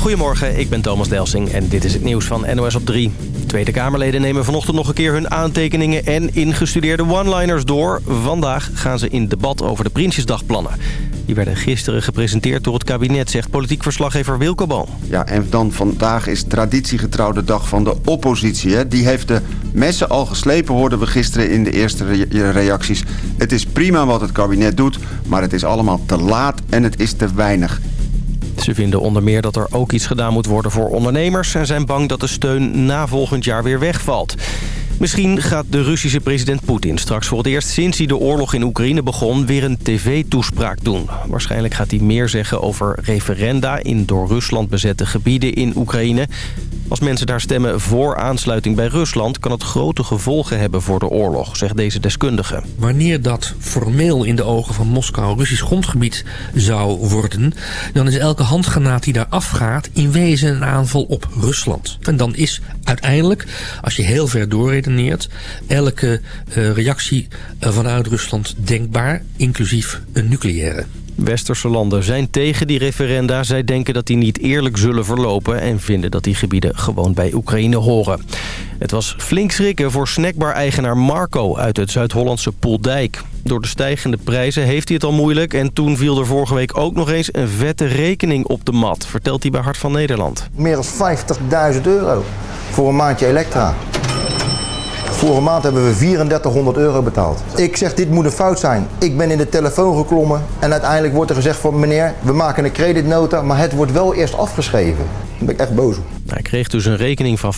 Goedemorgen, ik ben Thomas Delsing en dit is het nieuws van NOS op 3. Tweede Kamerleden nemen vanochtend nog een keer hun aantekeningen en ingestudeerde one-liners door. Vandaag gaan ze in debat over de Prinsjesdagplannen. Die werden gisteren gepresenteerd door het kabinet, zegt politiek verslaggever Wilco Boom. Ja, en dan vandaag is traditiegetrouwde dag van de oppositie. Hè? Die heeft de messen al geslepen, hoorden we gisteren in de eerste reacties. Het is prima wat het kabinet doet, maar het is allemaal te laat en het is te weinig. Ze vinden onder meer dat er ook iets gedaan moet worden voor ondernemers... en zijn bang dat de steun na volgend jaar weer wegvalt. Misschien gaat de Russische president Poetin straks voor het eerst sinds hij de oorlog in Oekraïne begon weer een tv-toespraak doen. Waarschijnlijk gaat hij meer zeggen over referenda in door Rusland bezette gebieden in Oekraïne. Als mensen daar stemmen voor aansluiting bij Rusland... kan het grote gevolgen hebben voor de oorlog, zegt deze deskundige. Wanneer dat formeel in de ogen van Moskou Russisch grondgebied zou worden... dan is elke handgranaat die daar afgaat in wezen een aanval op Rusland. En dan is uiteindelijk, als je heel ver elke uh, reactie vanuit Rusland denkbaar, inclusief een nucleaire. Westerse landen zijn tegen die referenda. Zij denken dat die niet eerlijk zullen verlopen... en vinden dat die gebieden gewoon bij Oekraïne horen. Het was flink schrikken voor snackbar-eigenaar Marco uit het Zuid-Hollandse Poeldijk. Door de stijgende prijzen heeft hij het al moeilijk... en toen viel er vorige week ook nog eens een vette rekening op de mat... vertelt hij bij Hart van Nederland. Meer dan 50.000 euro voor een maandje elektra. Vorige maand hebben we 3400 euro betaald. Ik zeg, dit moet een fout zijn. Ik ben in de telefoon geklommen en uiteindelijk wordt er gezegd van... meneer, we maken een creditnota, maar het wordt wel eerst afgeschreven. Daar ben ik echt boos op. Hij kreeg dus een rekening van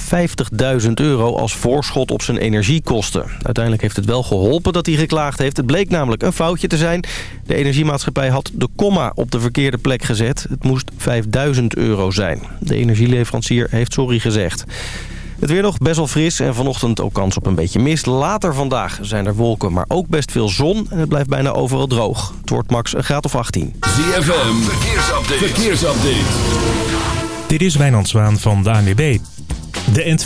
50.000 euro als voorschot op zijn energiekosten. Uiteindelijk heeft het wel geholpen dat hij geklaagd heeft. Het bleek namelijk een foutje te zijn. De energiemaatschappij had de komma op de verkeerde plek gezet. Het moest 5.000 euro zijn. De energieleverancier heeft sorry gezegd. Het weer nog best wel fris en vanochtend ook kans op een beetje mist. Later vandaag zijn er wolken, maar ook best veel zon. En het blijft bijna overal droog. Het wordt max een graad of 18. ZFM, verkeersupdate. verkeersupdate. Dit is Wijnand Zwaan van de ANWB. De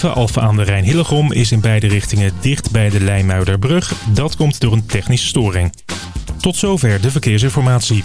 N207 Alfa aan de Rijn-Hillegom is in beide richtingen dicht bij de Leimuiderbrug. Dat komt door een technische storing. Tot zover de verkeersinformatie.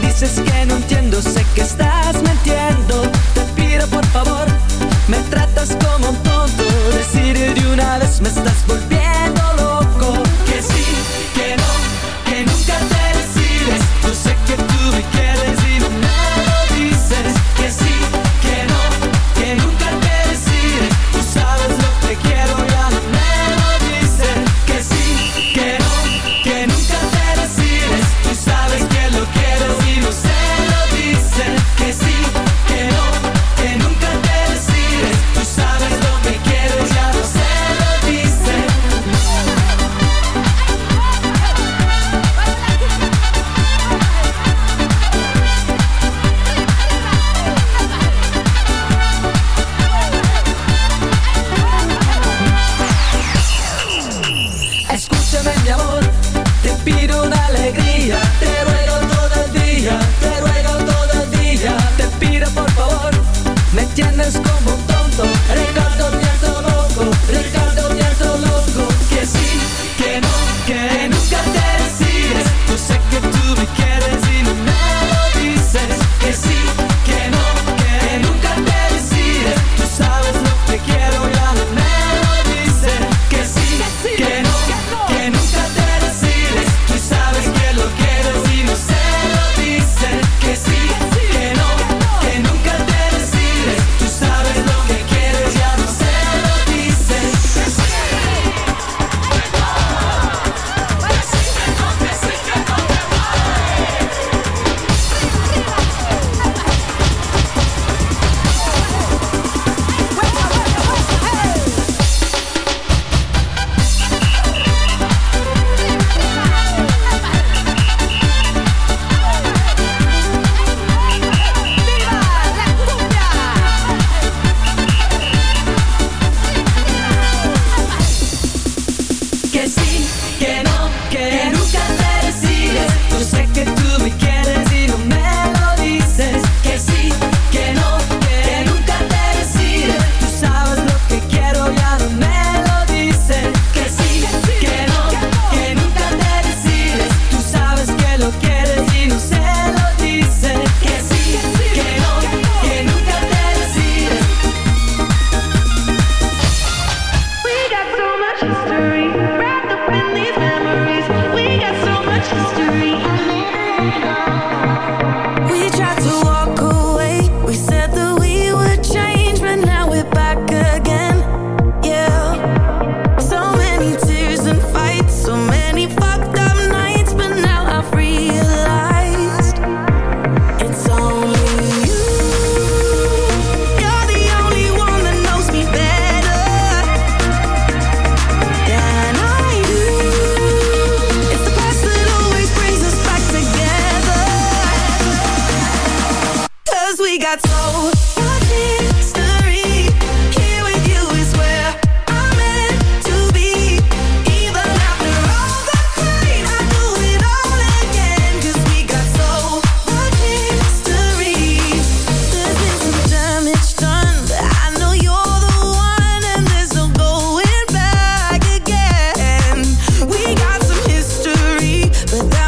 Dices que no entiendo, sé que estás mintiendo. Te pido por favor, me tratas como un tonto. Decir de una vez me estás volviendo without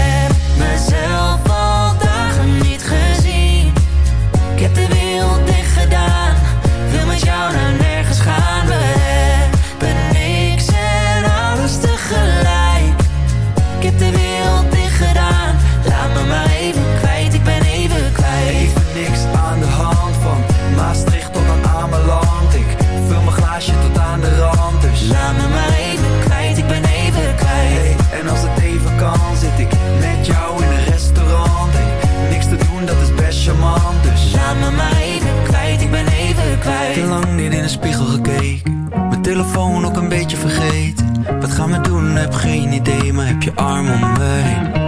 geen idee, maar heb je arm om me heen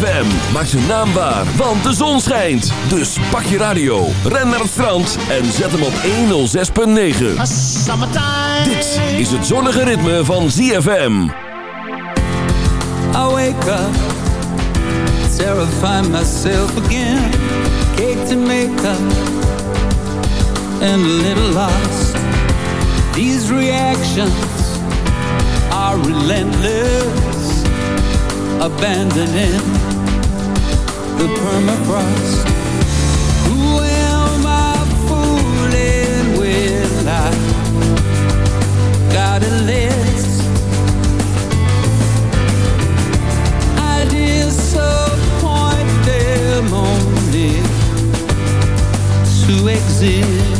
ZFM maakt zijn naam waar, want de zon schijnt. Dus pak je radio, ren naar het strand en zet hem op 106.9. Dit is het zonnige ritme van ZFM. I wake up, terrify myself again. Cake to make up, and a little lost. These reactions are relentless, abandoning the permafrost. Who am I fooling with? I got a list. I disappoint them only to exist.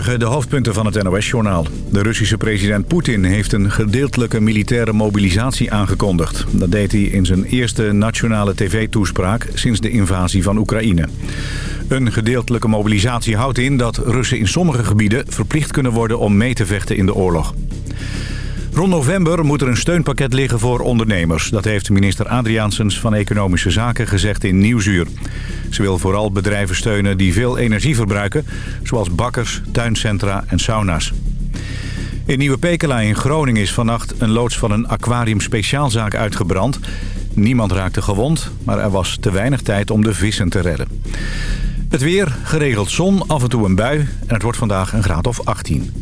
De hoofdpunten van het NOS-journaal. De Russische president Poetin heeft een gedeeltelijke militaire mobilisatie aangekondigd. Dat deed hij in zijn eerste nationale tv-toespraak sinds de invasie van Oekraïne. Een gedeeltelijke mobilisatie houdt in dat Russen in sommige gebieden verplicht kunnen worden om mee te vechten in de oorlog. Rond november moet er een steunpakket liggen voor ondernemers. Dat heeft minister Adriaansens van Economische Zaken gezegd in Nieuwsuur. Ze wil vooral bedrijven steunen die veel energie verbruiken... zoals bakkers, tuincentra en sauna's. In Nieuwe Pekela in Groningen is vannacht een loods van een aquarium speciaalzaak uitgebrand. Niemand raakte gewond, maar er was te weinig tijd om de vissen te redden. Het weer, geregeld zon, af en toe een bui en het wordt vandaag een graad of 18.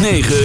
106.9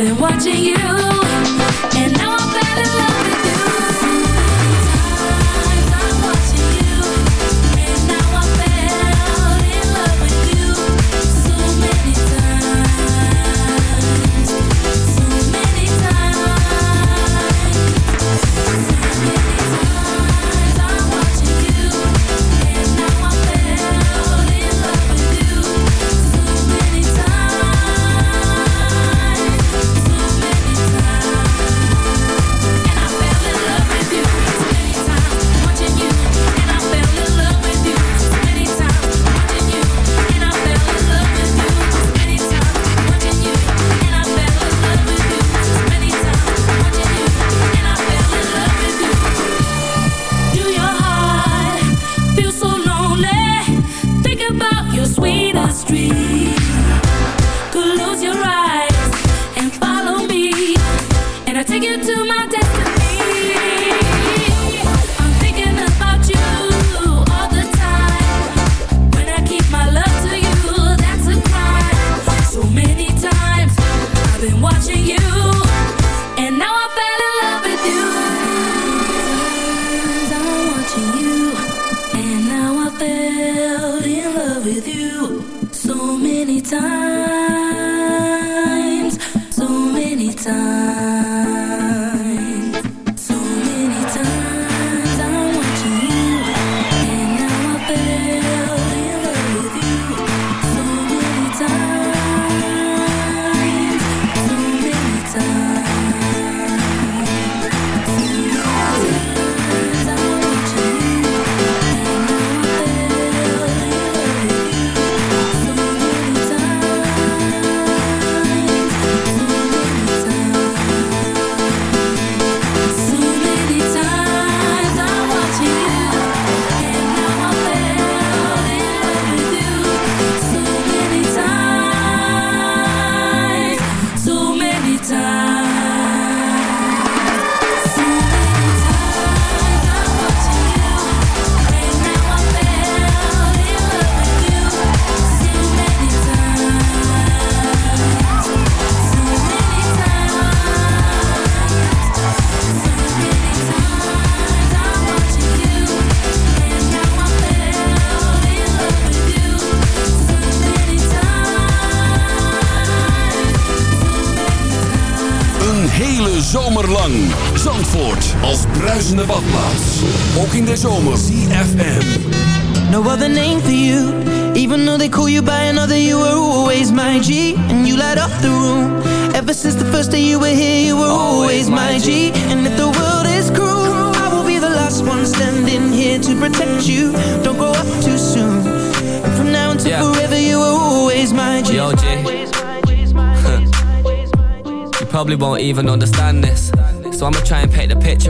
been watching you,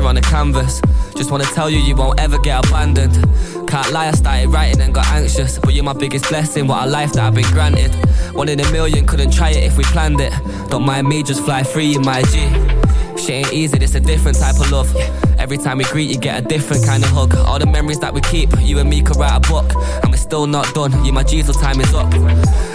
picture on the canvas. Just wanna tell you, you won't ever get abandoned. Can't lie, I started writing and got anxious. But you're my biggest blessing, what a life that I've been granted. One in a million, couldn't try it if we planned it. Don't mind me, just fly free in my G. Shit ain't easy, this a different type of love. Every time we greet, you get a different kind of hug. All the memories that we keep, you and me could write a book. And we're still not done, you my G till time is up.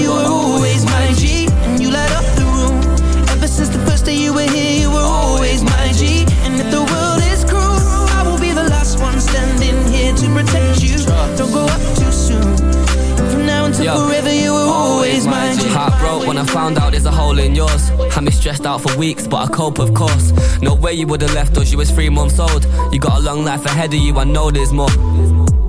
You were always my G, and you light up the room. Ever since the first day you were here, you were always my G. And if the world is cruel, I will be the last one standing here to protect you. Don't go up too soon. From now until forever, you were always my G. Heart broke when I found out there's a hole in yours. Had me stressed out for weeks, but I cope, of course. No way you would've left us, you was three months old. You got a long life ahead of you, I know there's more.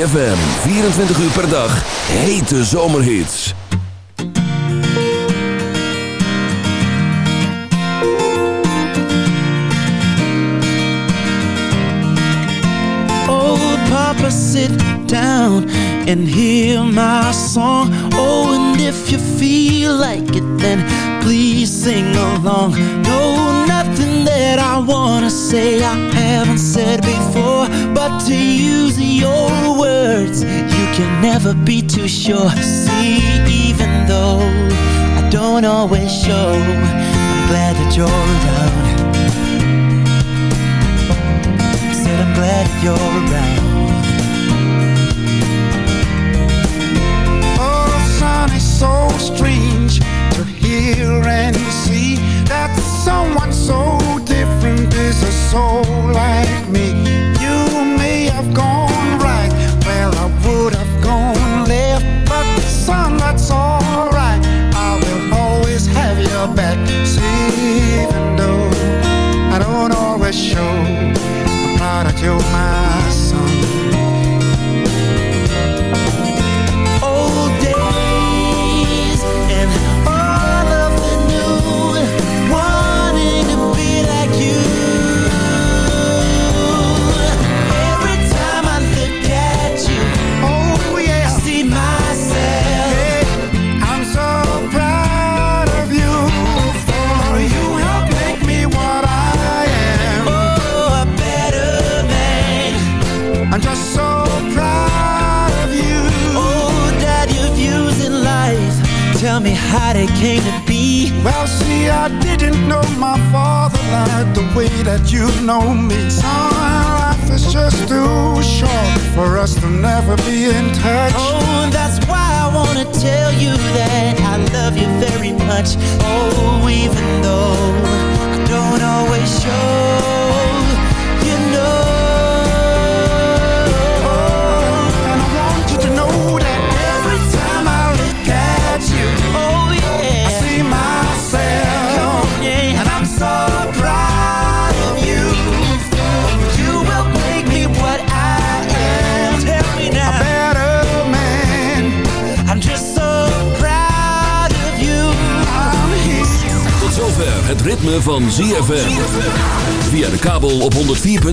ZFM. 24 uur per dag. Hete zomerhits. Oh, papa, sit down and hear my song. Oh, and if you feel like it, then please sing along. No, nothing that I wanna say I haven't said. can never be too sure. See, even though I don't always show I'm glad that you're around. I said I'm glad that you're around. Oh, son, it's so strange to hear and see That someone so different is a soul like me.